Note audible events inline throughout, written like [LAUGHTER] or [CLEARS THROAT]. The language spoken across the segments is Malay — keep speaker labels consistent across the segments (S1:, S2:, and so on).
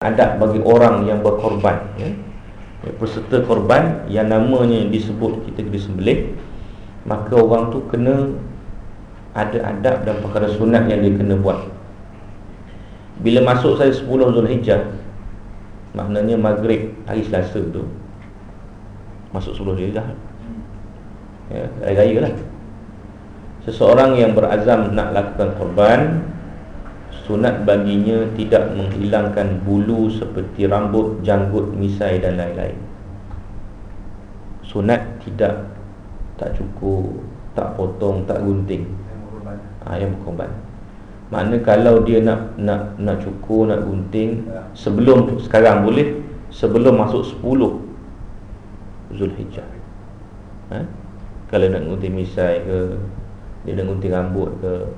S1: adab bagi orang yang berkorban ya. ya. Peserta korban yang namanya disebut kita disembelih Maka orang tu kena ada adab dan perkara sunat yang dia kena buat Bila masuk saya 10 Zulhijjah Maknanya maghrib hari selasa tu Masuk 10 Zulhijjah ya, Raya-raya lah Seseorang yang berazam nak lakukan korban Sunat baginya tidak menghilangkan bulu seperti rambut, janggut, misai dan lain-lain. Sunat tidak tak cukup, tak potong, tak gunting. Ha, Yang berkorban. Makna kalau dia nak nak nak cukur, nak gunting Sebelum, sekarang boleh Sebelum masuk 10 Zulhijjah. Ha? Kalau nak gunting misai ke Dia nak gunting rambut ke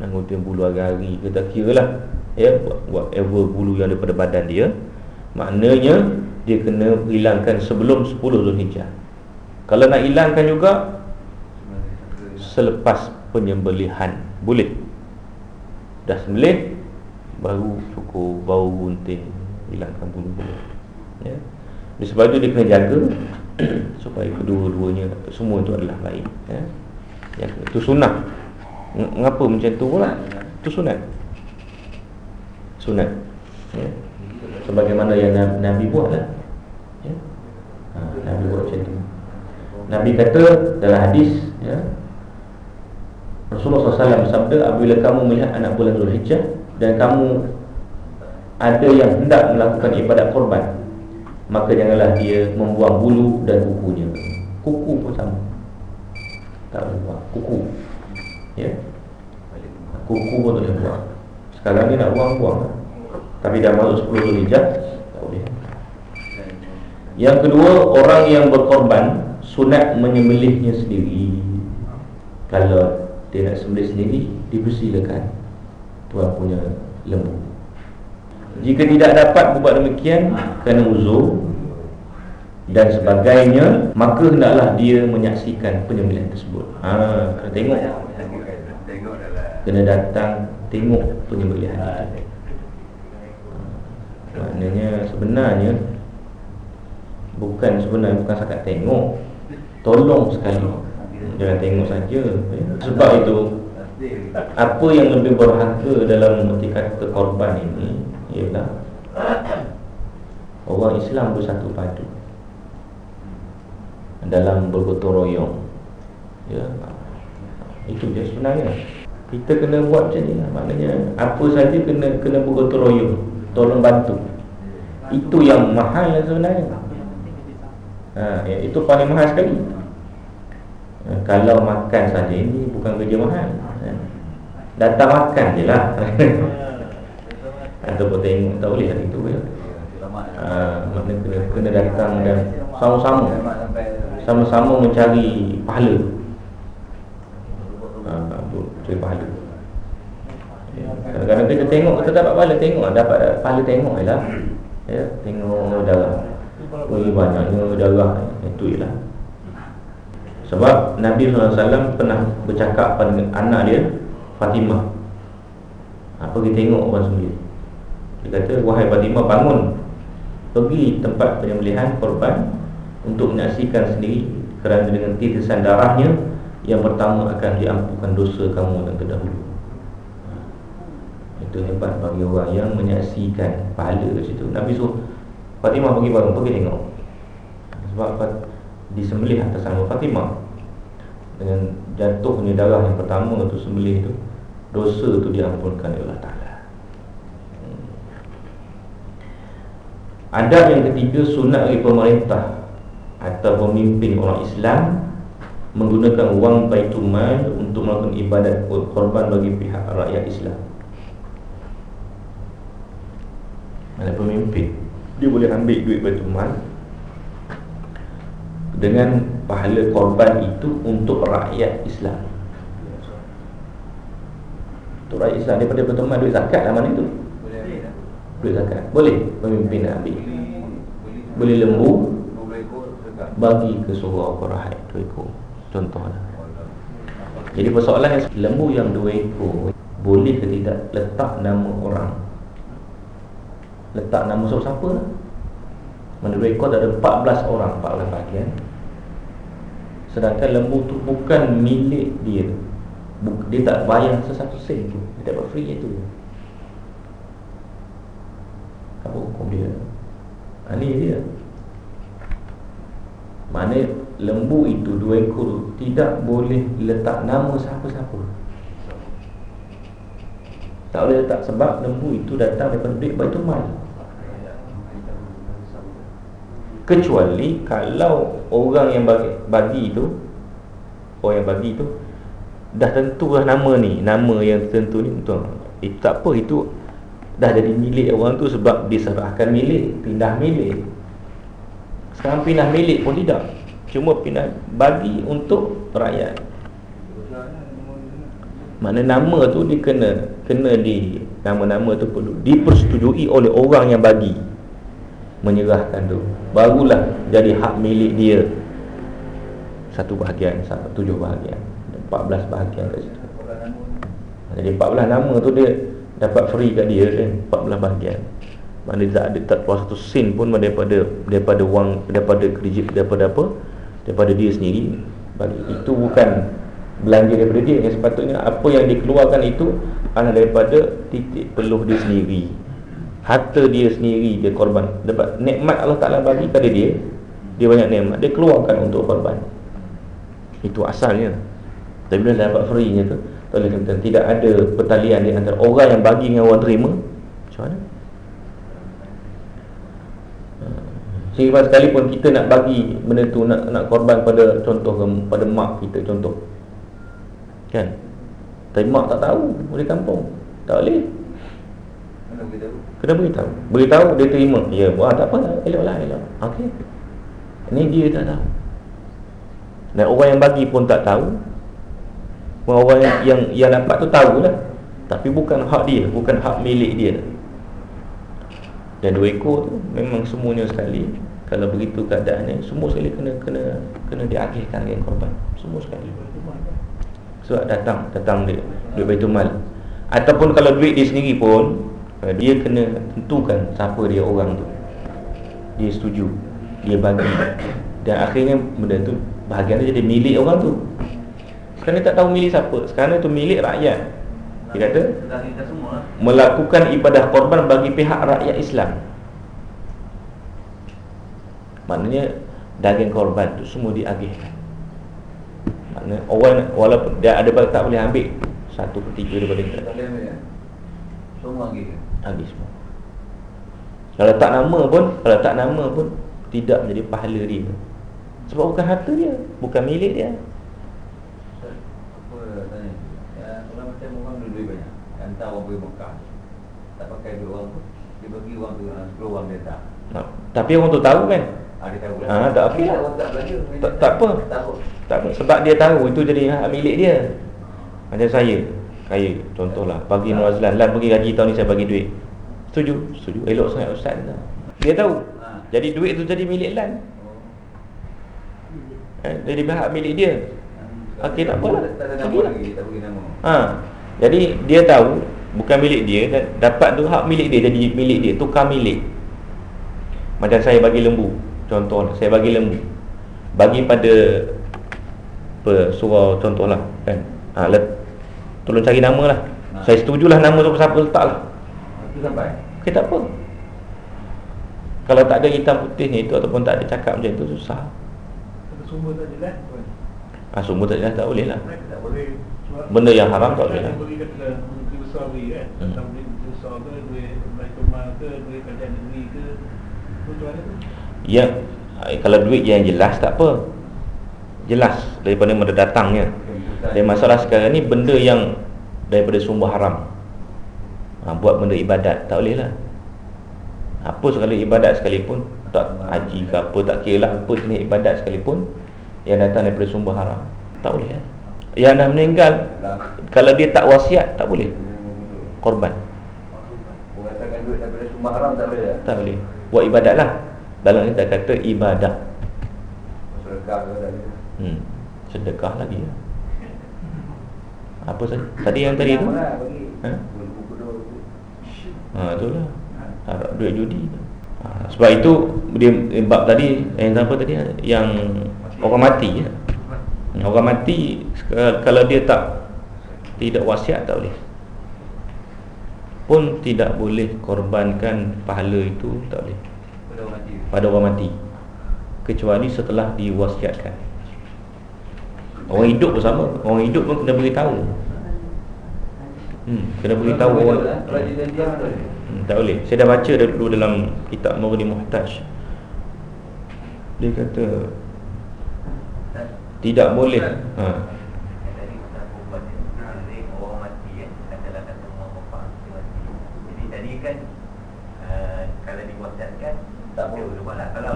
S1: nak gunting bulu hari-hari kita kira lah. Ya whatever bulu yang daripada badan dia. Maknanya dia kena hilangkan sebelum 10 Zulhijjah kalau nak hilangkan juga selepas penyembelihan. Boleh. Dah sembelih baru cukup bau gunting hilangkan bulu-bulu ya. Sebab itu dia kena jaga [CLEARS THROAT] supaya kedua-duanya semua itu adalah baik ya. Itu sunnah Mengapa macam tu pula? Itu sunat. Sunat. Ya. Sebagaimana yang Nabi buat lah ya. ha, Nabi buat macam tu. Nabi kata dalam hadis ya, Rasulullah SAW bersabda Apabila kamu melihat anak bulan Zulhijjah Dan kamu Ada yang hendak melakukan ibadat korban Maka janganlah dia membuang bulu dan kukunya. Kuku pun sama. Tak membuang kuku ya. Kuku pun boleh buang. Sekarang ni nak buang-buang Tapi dah masuk 10 Zulhijjah Tak boleh. Yang kedua Orang yang berkorban Sunat menyembelihnya sendiri. Kalau dia nak sembelih sendiri Dipersilakan. Tuan punya lembu. Jika tidak dapat buat demikian Kerana uzur. Dan sebagainya maka hendaklah dia menyaksikan penyembelihan tersebut. Ha kena tengok kena datang tengok penyembelihan. Itu ha, maknanya sebenarnya bukan sebenarnya bukan sakat tengok tolong sekali. Jangan tengok saja ya. sebab itu apa yang lebih berharga dalam menghentikan kekorban ini ialah orang Islam bersatu padu dalam bergotong royong ya. Itu dia sebenarnya kita kena buat macam ni lah. maknanya apa saja kena kena bergotong royong tolong bantu. Itu yang mahal lah sebenarnya. Ha, ya, itu paling mahal sekali. Ha, kalau makan saja ini bukan kerja mahal. Ha, datang makan je lah. Ataupun tengok tak boleh hari tu ya. ha, maknanya kena, kena datang dan sama-sama. Sama-sama mencari pahala. ha, Cari pahala. Kadang-kadang kita tengok kita dapat pahala Tengok dapat pahala tengok je lah. Ya, Tengok darah. Oh banyaknya darah Itu je lah. Sebab Nabi SAW pernah bercakap pada anak dia Fatimah. Ha, Pergi tengok orang sendiri. Dia kata, wahai Fatimah bangun. Pergi tempat penyembelihan korban untuk menyaksikan sendiri kerana dengan titisan darahnya yang pertama akan diampukan dosa kamu yang terdahulu. Itu hebat bagi orang yang menyaksikan pahala di situ. Nabi suruh Fatimah pergi bangun pergi tengok. Sebab disembelih atas nama Fatimah. Dengan jatuhnya darah yang pertama itu sembelih itu dosa itu diampunkan oleh Allah Ta'ala. Hmm. Adab yang ketiga sunat dari pemerintah atau pemimpin orang Islam menggunakan wang baitul mal untuk melakukan ibadat korban bagi pihak rakyat Islam. Ada pemimpin dia boleh ambil duit baitul mal dengan pahala korban itu untuk rakyat Islam. Untuk rakyat Islam daripada baitul mal duit zakat lah mana itu? Boleh. Duit zakat. Boleh pemimpin ambil. Boleh lembu bagi ke surau dua ekor contohnya. Jadi persoalannya lembu yang dua ekor boleh ke tidak letak nama orang? Letak nama lah Mana rekod ada 14 orang 14 bahagian. Sedangkan lembu tu bukan milik dia. Dia tak bayar sesuatu sen tu. Dia dapat free itu Apa hukum dia? Ha, Ini dia Mana lembu itu dua ekor Tidak boleh letak nama siapa-siapa. Tak boleh letak sebab lembu itu datang daripada duit Baitul Mal. Kecuali kalau orang yang bagi, bagi itu Orang yang bagi itu Dah tentulah nama ni Nama yang tentu ni tuan. Eh, tak apa itu Dah jadi milik orang tu sebab diserahkan milik Pindah milik Sekarang pindah milik pun tidak. Cuma pindah bagi untuk rakyat. Mana nama tu dia kena Kena di Nama-nama tu perlu Dipersetujui oleh orang yang bagi. Menyerahkan tu. Barulah jadi hak milik dia. Satu bahagian tujuh bahagian. Empat belas bahagian kat situ. Jadi empat belas nama tu dia dapat free kat dia kan. Empat belas bahagian mana tak ada tak keluar satu sin pun daripada daripada wang daripada kerja daripada apa daripada dia sendiri. Bagi itu bukan belanja daripada dia. Yang sepatutnya apa yang dikeluarkan itu adalah daripada titik peluh dia sendiri. Harta dia sendiri dia korban. Dapat nikmat Allah Taala bagi pada dia dia banyak nikmat. Dia keluarkan untuk korban. Itu asalnya. Tapi bila dapat free-nya tu tak kata tidak ada pertalian di antara orang yang bagi dengan orang terima. Macam mana Sehingga sekalipun kita nak bagi benda tu nak nak korban pada contoh pada mak kita contoh. Kan? Tapi mak tak tahu di kampung. Tak boleh. Kena beritahu Beritahu dia terima. Ya buat tak apa? Elok lah elok. Okey. Ini dia tak tahu. Dan orang yang bagi pun tak tahu. Orang yang, yang, yang dapat tu tahulah. Tapi bukan hak dia Bukan hak milik dia. Dan dua ekor tu Memang semuanya sekali Kalau begitu keadaannya Semua sekali kena Kena kena diagihkan dengan korban. Semua sekali. Sebab datang Datang dia Duit Baitul Mal. Ataupun kalau duit dia sendiri pun Eh, dia kena tentukan siapa dia orang tu. Dia setuju dia bagi. Dan akhirnya benda tu bahagian tu jadi milik orang tu. Sekarang tak tahu milik siapa. Sekarang tu milik rakyat. Dia kata melakukan ibadah korban bagi pihak rakyat Islam maknanya daging korban tu semua diagihkan. Maknanya orang walaupun dia ada tak boleh ambil satu ketiga daripada kita. Semua agihkan? Habis semua. Kalau tak nama pun kalau tak nama pun tidak menjadi pahala dia. Sebab bukan harta dia bukan milik dia. Nah, tapi orang tu tahu kan? Ah, dia tahu. Ah, tak okey. Tak, tak apa. Tak apa. Sebab dia tahu itu jadi hak milik dia. Macam saya. Kaya contohlah Bagi Nur Azlan Lan pergi gaji tahun ni saya bagi duit Setuju? Setuju Elok sangat Ustaz Dia tahu ha. Jadi duit tu jadi milik Lan eh, Jadi hak milik dia Okey tak apalah ha. Jadi dia tahu Bukan milik dia dan Dapat tu hak milik dia Jadi milik dia Tukar milik Macam saya bagi lembu Contoh Saya bagi lembu. Bagi pada apa, Surah contohlah kan? Ha, let, Tolong cari nama lah. Nah. Saya setujulah nama tu siapa letak lah Itu sampai? Okay tak apa. Kalau tak ada hitam putih ni itu Ataupun tak ada cakap macam tu susah. Sumber tak jelas Ah, sumber tak jelas tak boleh lah. Tak boleh. Benda yang haram tak boleh lah Ya, kalau duit yang jelas tak apa. Jelas daripada mana datangnya. Dan masalah sekarang ni benda yang daripada sumber haram. Ha, Buat benda ibadat, tak boleh lah. Apa sekali ibadat sekalipun Tak haji ke apa, tak kira lah Apa jenis ibadat sekalipun Yang datang daripada sumber haram. Tak boleh lah Yang dah meninggal Kalau dia tak wasiat, tak boleh. Korban. Tak boleh lah Tak boleh. Buat ibadat lah Dalam ni tak kata ibadat Sedekah hmm. Sedekah lagi lah Apa saja? Tadi yang tadi tu? Ha? Ha, itulah. Ha, harap duit judi ha, sebab itu dia bab tadi yang apa tadi yang orang mati ya. orang mati kalau dia tak tidak wasiat tak boleh pun tidak boleh korbankan pahala itu tak boleh pada orang mati. Kecuali setelah diwasiatkan. Orang hidup pun sama. Orang hidup pun kena beritahu. Hmm, kena beritahu orang. Hmm, tak boleh. Saya dah baca dulu dalam kitab Murni Muhtaj. Dia kata tidak boleh. Ha.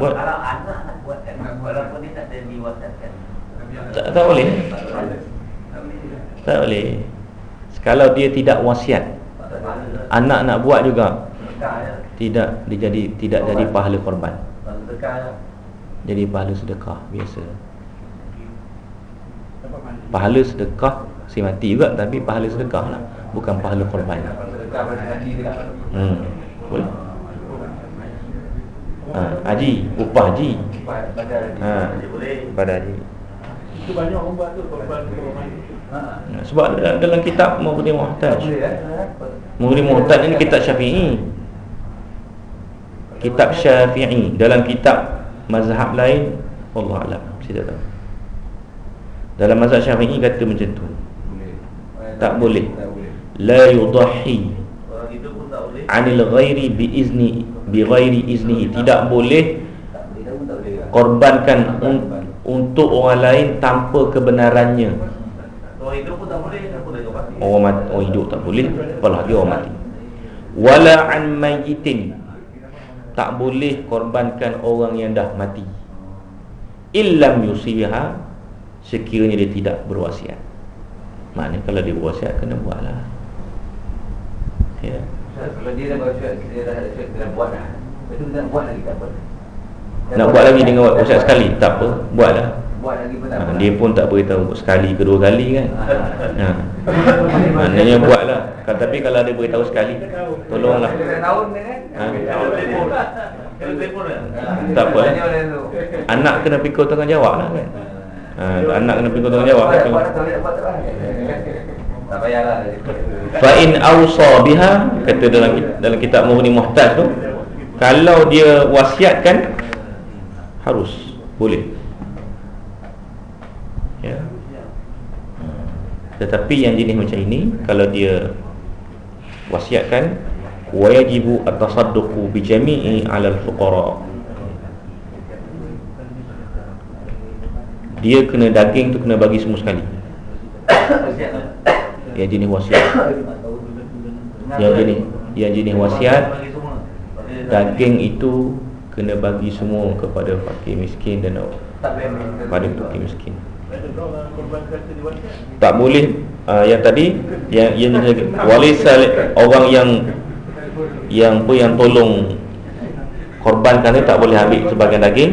S1: buat kalau anak nak buat kan walaupun dia tak ada diwasatkan tak, tak boleh tak boleh kalau dia tidak wasiat anak nak buat juga tidak dia jadi tidak jadi pahala korban. Jadi pahala sedekah biasa. Pahala sedekah si mati juga tapi pahala sedekah lah. Bukan pahala korban. Hmm. boleh ha, haji upah haji. Ha, pada haji. Itu banyak orang buat tu ha, sebab dalam, dalam kitab Mughni Muhtaj Mughni Muhtaj ini kitab syafi'i. Kitab syafi'i. Dalam kitab mazhab lain Allah Alam. Saya tak tahu. Dalam mazhab syafi'i kata macam tu. Tak boleh. la yudahi anil ghairi bi izni bi ghairi iznihi tidak boleh korbankan un, untuk orang lain tanpa kebenarannya orang hidup pun tak boleh orang mati orang hidup tak boleh apalagi orang mati wala an mayyitin tak boleh korbankan orang yang dah mati illam yusiha sekiranya dia tidak berwasiat maknanya kalau dia berwasiat kena buatlah ya kalau dia dah buat dia dah kita buat dah. Kita nak buat lagi tak apa. Nak buat lagi dengan wasiat sekali tak apa, buatlah. Buat lagi pun tak apa. Dia pun tak beritahu sekali kedua kali kan. ha. Maknanya buatlah. Kan tapi kalau dia beritahu sekali, tolonglah. Ni kan. Tak apa. Anak kena pikul tanggungjawab lah kan. Ha, anak kena pikul. Buat, buat, buat, tak payahlah fa in awsa biha kata dalam dalam kitab Mughni Muhtaj tu kalau dia wasiatkan harus boleh ya tetapi yang jenis macam ini kalau dia wasiatkan wajibu at-tasadduqu bi jami'i 'ala al-fuqara dia kena daging tu kena bagi semua sekali. Yang jenis wasiat. Yang jenis yang jenis wasiat daging itu kena bagi semua kepada fakir miskin dan pada fakir miskin tak boleh uh, yang tadi yang yang walisa orang yang yang apa yang tolong korbankan itu tak boleh ambil sebagai daging.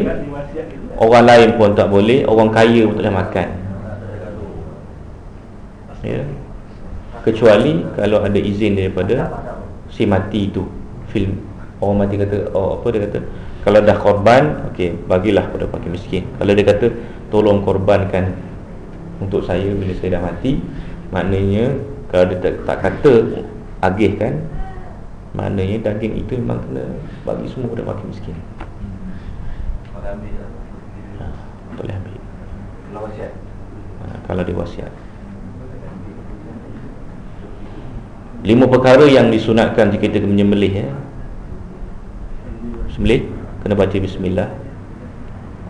S1: Orang lain pun tak boleh orang kaya pun tak boleh makan. Ya. Kecuali kalau ada izin daripada si mati itu film. Orang mati kata oh apa dia kata? Kalau dah korban okey bagilah pada fakir miskin. Kalau dia kata tolong korbankan untuk saya bila saya dah mati. Maknanya kalau dia tak, tak kata agih kan maknanya daging itu memang kena bagi semua pada fakir miskin. Ha, boleh ambil. Kalau wasiat. Ha, kalau dia wasiat. Lima perkara yang disunatkan jika kita menyembelih ya. Sembelih? Kena baca bismillah.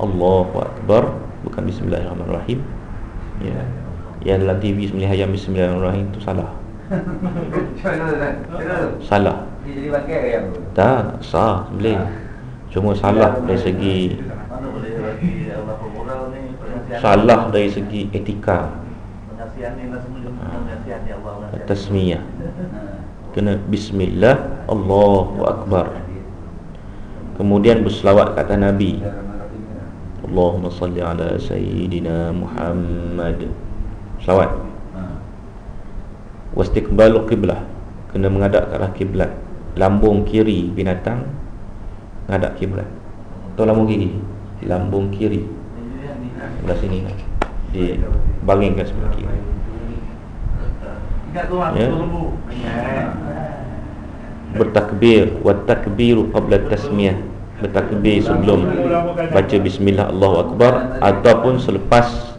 S1: Allahu akbar bukan bismillahirrahmanirrahim. Ya. Yang dalam TV sembelih ayam bismillahirrahmanirrahim itu salah. [LAUGHS] salah. tu. Tak, sah sembelih. Cuma salah dari segi salah dari segi etika. Tasmiyah kena bismillah Allahu akbar kemudian berselawat kata nabi Allahumma salli ala sayyidina Muhammad selawat wastiqbalu qiblah kena menghadap ke arah kiblat lambung kiri binatang ngadap kiblat. Atau lambung kiri? Lambung kiri. Sebelah sini. Di bangingkan sebelah kiri. Ya. Bertakbir wa takbiru qabla tasmiyah. Bertakbir sebelum baca bismillah Allahu akbar ataupun selepas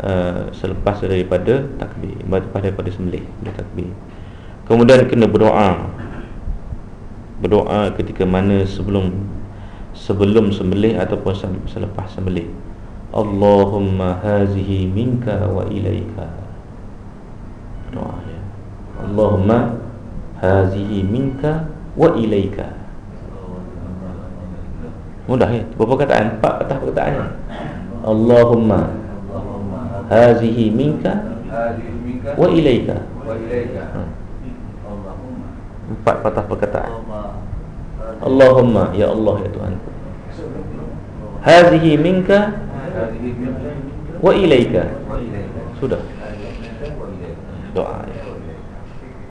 S1: uh, selepas daripada takbir, lepas daripada sembelih, bertakbir. Kemudian kena berdoa. Berdoa ketika mana sebelum Sebelum sembelih ataupun selepas sembelih. Allahumma hazihi minka wa ilaika. Doa ya Allahumma hazihi minka wa ilaika Mudah ya? Berapa perkataan? Empat patah perkataannya Allahumma hazihi minka wa ilaika. Hmm. Empat patah perkataan. Allahumma Ya Allah ya Tuhan. Hazihi minka Wa ilaika. Sudah. Doa ya